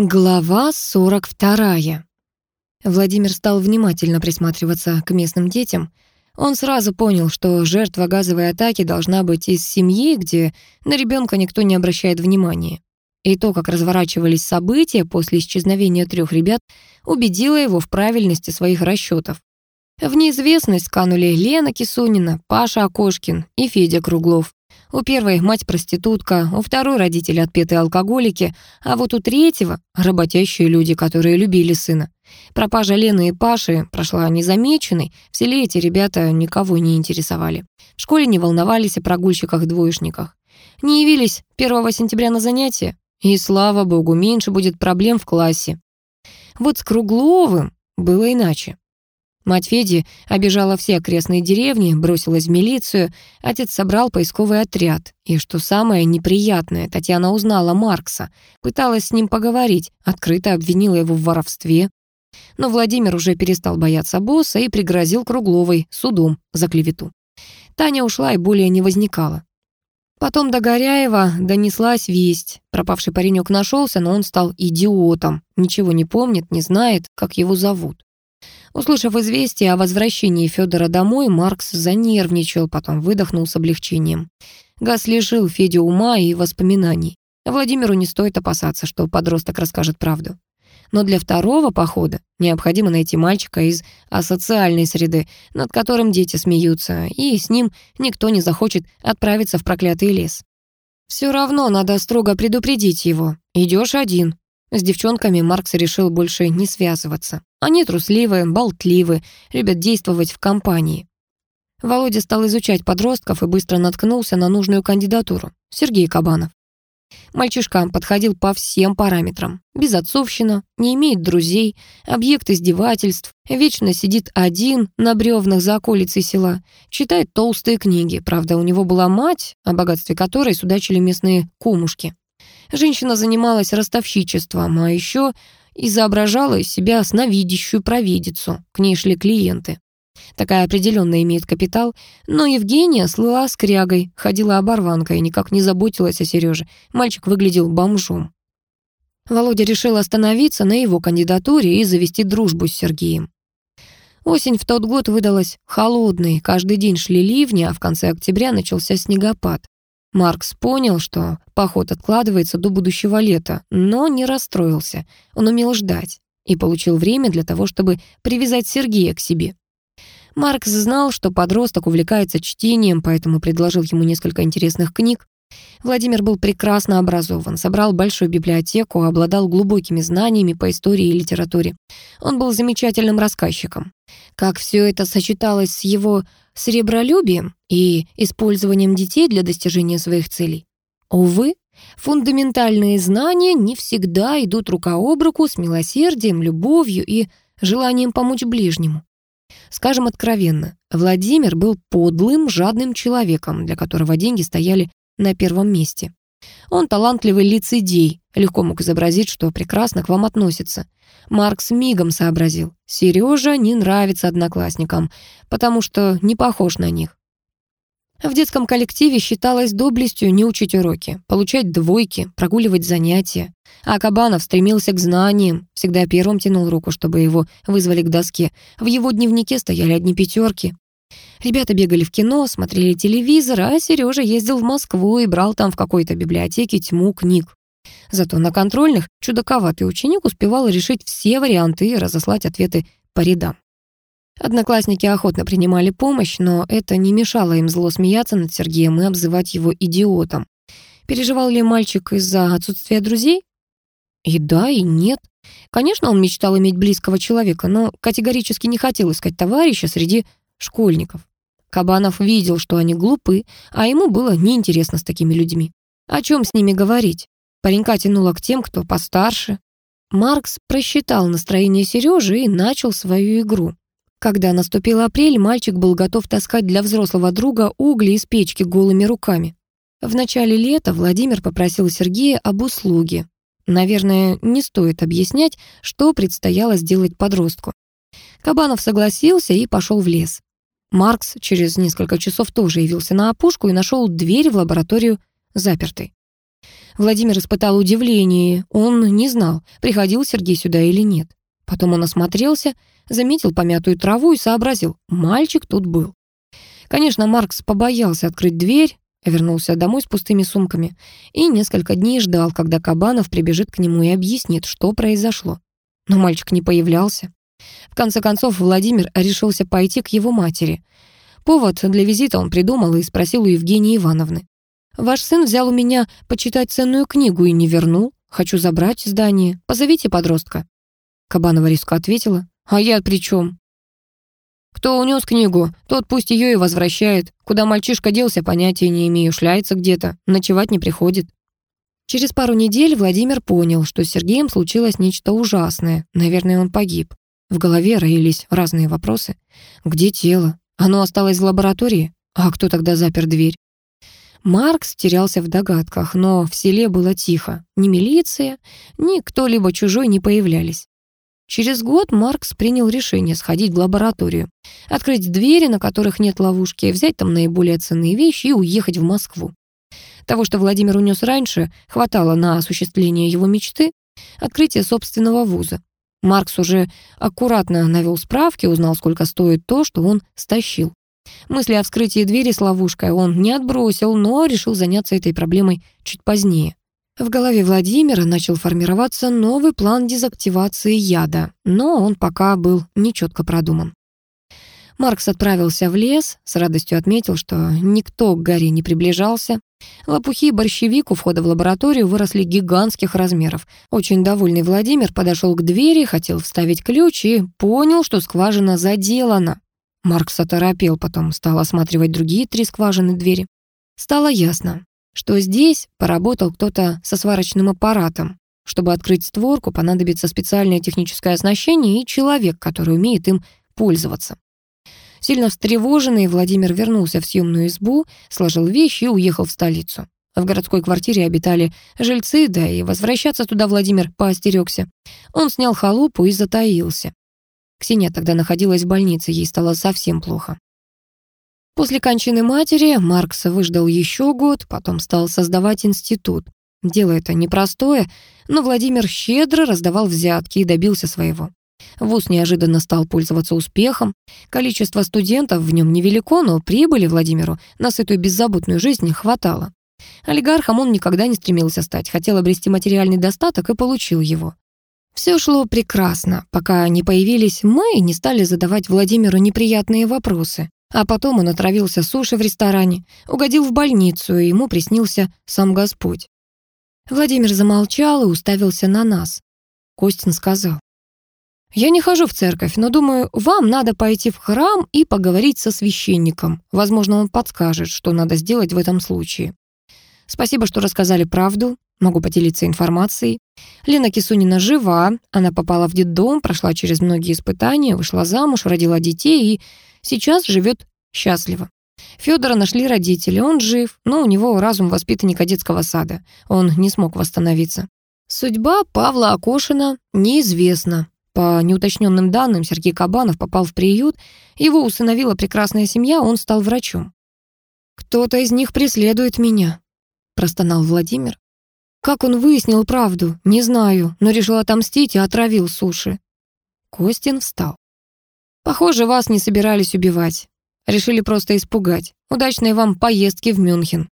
Глава 42. Владимир стал внимательно присматриваться к местным детям. Он сразу понял, что жертва газовой атаки должна быть из семьи, где на ребенка никто не обращает внимания. И то, как разворачивались события после исчезновения трех ребят, убедило его в правильности своих расчетов. В неизвестность канули Лена Кисунина, Паша Акошкин и Федя Круглов. У первой мать проститутка, у второй родители отпетые алкоголики, а вот у третьего — работящие люди, которые любили сына. Пропажа Лены и Паши прошла незамеченной, в селе эти ребята никого не интересовали. В школе не волновались о прогульщиках-двоечниках. Не явились 1 сентября на занятия, и, слава богу, меньше будет проблем в классе. Вот с Кругловым было иначе. Мать Феди обижала все окрестные деревни, бросилась в милицию. Отец собрал поисковый отряд. И что самое неприятное, Татьяна узнала Маркса, пыталась с ним поговорить, открыто обвинила его в воровстве. Но Владимир уже перестал бояться босса и пригрозил Кругловой судом за клевету. Таня ушла и более не возникала. Потом до Горяева донеслась весть. Пропавший паренек нашелся, но он стал идиотом. Ничего не помнит, не знает, как его зовут. Услышав известие о возвращении Федора домой, Маркс занервничал, потом выдохнул с облегчением. Газ лишил Федю ума и воспоминаний. Владимиру не стоит опасаться, что подросток расскажет правду. Но для второго похода необходимо найти мальчика из асоциальной среды, над которым дети смеются, и с ним никто не захочет отправиться в проклятый лес. Все равно надо строго предупредить его. Идешь один, с девчонками Маркс решил больше не связываться. Они трусливые, болтливы, любят действовать в компании. Володя стал изучать подростков и быстро наткнулся на нужную кандидатуру — Сергей Кабанов. Мальчишка подходил по всем параметрам. Безотцовщина, не имеет друзей, объект издевательств, вечно сидит один на бревнах за околицей села, читает толстые книги. Правда, у него была мать, о богатстве которой судачили местные кумушки. Женщина занималась ростовщичеством, а еще изображала из себя сновидящую провидицу. К ней шли клиенты. Такая определенно имеет капитал, но Евгения слыла скрягой, ходила оборванка и никак не заботилась о Сереже. Мальчик выглядел бомжом. Володя решил остановиться на его кандидатуре и завести дружбу с Сергеем. Осень в тот год выдалась холодной, каждый день шли ливни, а в конце октября начался снегопад. Маркс понял, что поход откладывается до будущего лета, но не расстроился. Он умел ждать и получил время для того, чтобы привязать Сергея к себе. Маркс знал, что подросток увлекается чтением, поэтому предложил ему несколько интересных книг. Владимир был прекрасно образован, собрал большую библиотеку, обладал глубокими знаниями по истории и литературе. Он был замечательным рассказчиком. Как все это сочеталось с его сребролюбием и использованием детей для достижения своих целей? Увы, фундаментальные знания не всегда идут рука об руку с милосердием, любовью и желанием помочь ближнему. Скажем откровенно, Владимир был подлым, жадным человеком, для которого деньги стояли на первом месте. Он талантливый лицедей, легко мог изобразить, что прекрасно к вам относится. Маркс мигом сообразил, Сережа не нравится одноклассникам, потому что не похож на них. В детском коллективе считалось доблестью не учить уроки, получать двойки, прогуливать занятия. А Кабанов стремился к знаниям, всегда первым тянул руку, чтобы его вызвали к доске. В его дневнике стояли одни пятерки. Ребята бегали в кино, смотрели телевизор, а Сережа ездил в Москву и брал там в какой-то библиотеке тьму книг. Зато на контрольных чудаковатый ученик успевал решить все варианты и разослать ответы по рядам. Одноклассники охотно принимали помощь, но это не мешало им зло смеяться над Сергеем и обзывать его идиотом. Переживал ли мальчик из-за отсутствия друзей? И да, и нет. Конечно, он мечтал иметь близкого человека, но категорически не хотел искать товарища среди школьников. Кабанов видел, что они глупы, а ему было неинтересно с такими людьми. О чем с ними говорить? Паренька тянуло к тем, кто постарше. Маркс просчитал настроение Сережи и начал свою игру. Когда наступил апрель, мальчик был готов таскать для взрослого друга угли из печки голыми руками. В начале лета Владимир попросил Сергея об услуге. Наверное, не стоит объяснять, что предстояло сделать подростку. Кабанов согласился и пошел в лес. Маркс через несколько часов тоже явился на опушку и нашел дверь в лабораторию запертой. Владимир испытал удивление, он не знал, приходил Сергей сюда или нет. Потом он осмотрелся, заметил помятую траву и сообразил, мальчик тут был. Конечно, Маркс побоялся открыть дверь, вернулся домой с пустыми сумками и несколько дней ждал, когда Кабанов прибежит к нему и объяснит, что произошло. Но мальчик не появлялся. В конце концов, Владимир решился пойти к его матери. Повод для визита он придумал и спросил у Евгении Ивановны. «Ваш сын взял у меня почитать ценную книгу и не вернул. Хочу забрать здание. Позовите подростка». Кабанова резко ответила. «А я при чем? Кто унес книгу, тот пусть ее и возвращает. Куда мальчишка делся, понятия не имею, шляется где-то, ночевать не приходит. Через пару недель Владимир понял, что с Сергеем случилось нечто ужасное. Наверное, он погиб. В голове роились разные вопросы. Где тело? Оно осталось в лаборатории? А кто тогда запер дверь? Маркс терялся в догадках, но в селе было тихо. Ни милиция, ни кто-либо чужой не появлялись. Через год Маркс принял решение сходить в лабораторию, открыть двери, на которых нет ловушки, взять там наиболее ценные вещи и уехать в Москву. Того, что Владимир унес раньше, хватало на осуществление его мечты — открытие собственного вуза. Маркс уже аккуратно навел справки, узнал, сколько стоит то, что он стащил. Мысли о вскрытии двери с ловушкой он не отбросил, но решил заняться этой проблемой чуть позднее. В голове Владимира начал формироваться новый план дезактивации яда, но он пока был нечетко продуман. Маркс отправился в лес, с радостью отметил, что никто к горе не приближался. Лопухи и борщевик у входа в лабораторию выросли гигантских размеров. Очень довольный Владимир подошел к двери, хотел вставить ключ и понял, что скважина заделана. Маркс оторопел, потом стал осматривать другие три скважины двери. Стало ясно, что здесь поработал кто-то со сварочным аппаратом. Чтобы открыть створку, понадобится специальное техническое оснащение и человек, который умеет им пользоваться. Сильно встревоженный, Владимир вернулся в съемную избу, сложил вещи и уехал в столицу. В городской квартире обитали жильцы, да и возвращаться туда Владимир поостерегся. Он снял халупу и затаился. Ксения тогда находилась в больнице, ей стало совсем плохо. После кончины матери Маркс выждал еще год, потом стал создавать институт. Дело это непростое, но Владимир щедро раздавал взятки и добился своего. ВУЗ неожиданно стал пользоваться успехом. Количество студентов в нем невелико, но прибыли Владимиру на сытую беззаботную жизнь хватало. Олигархом он никогда не стремился стать, хотел обрести материальный достаток и получил его. Все шло прекрасно, пока не появились мы и не стали задавать Владимиру неприятные вопросы. А потом он отравился суши в ресторане, угодил в больницу, и ему приснился сам Господь. Владимир замолчал и уставился на нас. Костин сказал. «Я не хожу в церковь, но думаю, вам надо пойти в храм и поговорить со священником. Возможно, он подскажет, что надо сделать в этом случае. Спасибо, что рассказали правду. Могу поделиться информацией. Лена Кисунина жива, она попала в детдом, прошла через многие испытания, вышла замуж, родила детей и Сейчас живет счастливо. Федора нашли родители, он жив, но у него разум воспитанника детского сада. Он не смог восстановиться. Судьба Павла Акошина неизвестна. По неуточненным данным, Сергей Кабанов попал в приют, его усыновила прекрасная семья, он стал врачом. «Кто-то из них преследует меня», — простонал Владимир. «Как он выяснил правду, не знаю, но решил отомстить и отравил суши». Костин встал. Похоже, вас не собирались убивать. Решили просто испугать. Удачной вам поездки в Мюнхен.